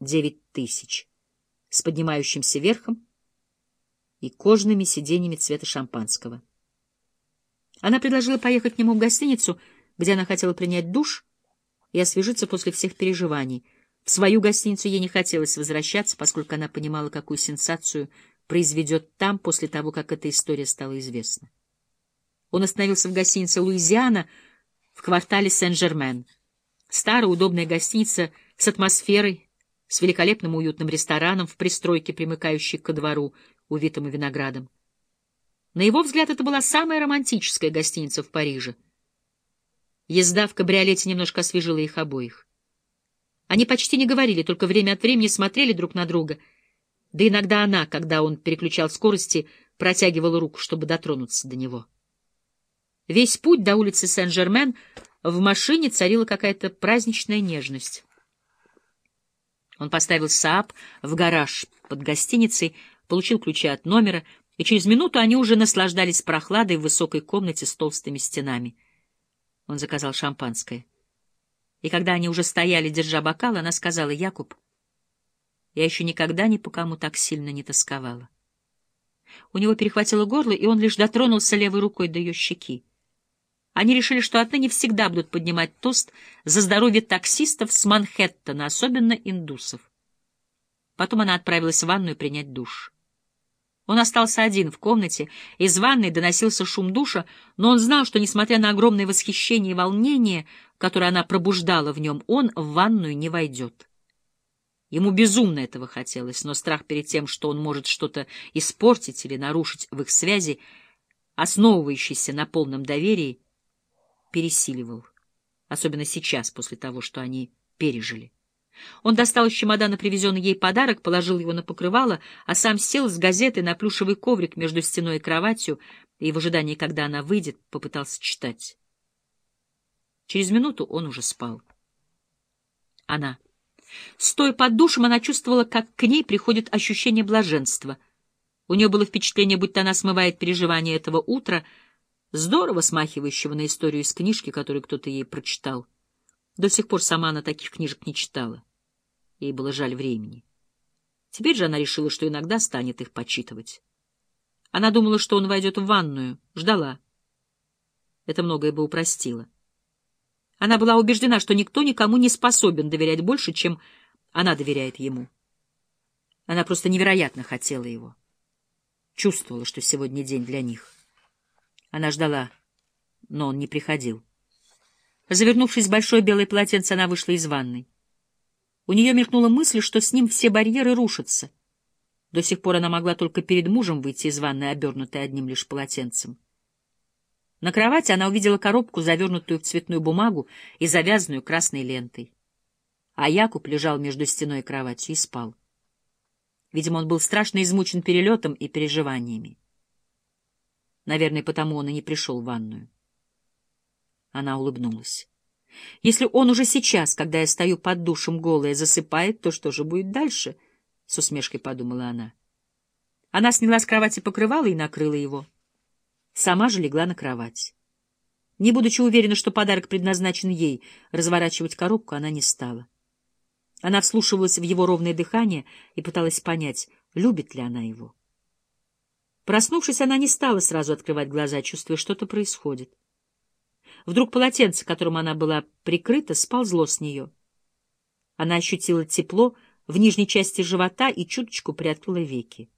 девять тысяч, с поднимающимся верхом и кожаными сиденьями цвета шампанского. Она предложила поехать к нему в гостиницу, где она хотела принять душ и освежиться после всех переживаний. В свою гостиницу ей не хотелось возвращаться, поскольку она понимала, какую сенсацию произведет там после того, как эта история стала известна. Он остановился в гостинице «Луизиана» в квартале Сен-Жермен. Старая удобная гостиница с атмосферой, с великолепным уютным рестораном в пристройке, примыкающей ко двору, увитому виноградом. На его взгляд, это была самая романтическая гостиница в Париже. Езда в кабриолете немножко освежила их обоих. Они почти не говорили, только время от времени смотрели друг на друга. Да иногда она, когда он переключал скорости, протягивала руку, чтобы дотронуться до него. Весь путь до улицы Сен-Жермен в машине царила какая-то праздничная нежность. Он поставил Сааб в гараж под гостиницей, получил ключи от номера, и через минуту они уже наслаждались прохладой в высокой комнате с толстыми стенами. Он заказал шампанское. И когда они уже стояли, держа бокал, она сказала, «Якуб, я еще никогда ни по кому так сильно не тосковала». У него перехватило горло, и он лишь дотронулся левой рукой до ее щеки. Они решили, что отныне всегда будут поднимать тост за здоровье таксистов с Манхэттена, особенно индусов. Потом она отправилась в ванную принять душ. Он остался один в комнате, из ванной доносился шум душа, но он знал, что, несмотря на огромное восхищение и волнение, которое она пробуждала в нем, он в ванную не войдет. Ему безумно этого хотелось, но страх перед тем, что он может что-то испортить или нарушить в их связи, основывающейся на полном доверии, пересиливал, особенно сейчас, после того, что они пережили. Он достал из чемодана привезенный ей подарок, положил его на покрывало, а сам сел с газетой на плюшевый коврик между стеной и кроватью и в ожидании, когда она выйдет, попытался читать. Через минуту он уже спал. Она. Стоя под душем, она чувствовала, как к ней приходит ощущение блаженства. У нее было впечатление, будто она смывает переживания этого утра, здорово смахивающего на историю из книжки, которую кто-то ей прочитал. До сих пор сама она таких книжек не читала. Ей было жаль времени. Теперь же она решила, что иногда станет их почитывать. Она думала, что он войдет в ванную, ждала. Это многое бы упростило. Она была убеждена, что никто никому не способен доверять больше, чем она доверяет ему. Она просто невероятно хотела его. Чувствовала, что сегодня день для них. Она ждала, но он не приходил. Завернувшись в большое белое полотенце, она вышла из ванной. У нее мелькнула мысль, что с ним все барьеры рушатся. До сих пор она могла только перед мужем выйти из ванной, обернутой одним лишь полотенцем. На кровати она увидела коробку, завернутую в цветную бумагу и завязанную красной лентой. А Якуб лежал между стеной и кроватью и спал. Видимо, он был страшно измучен перелетом и переживаниями. Наверное, потому он и не пришел в ванную. Она улыбнулась. Если он уже сейчас, когда я стою под душем голая, засыпает, то что же будет дальше? С усмешкой подумала она. Она сняла с кровати покрывало и накрыла его. Сама же легла на кровать. Не будучи уверена, что подарок предназначен ей, разворачивать коробку она не стала. Она вслушивалась в его ровное дыхание и пыталась понять, любит ли она его. Проснувшись, она не стала сразу открывать глаза, чувствуя, что-то происходит. Вдруг полотенце, которым она была прикрыта, сползло с нее. Она ощутила тепло в нижней части живота и чуточку приоткрыла веки.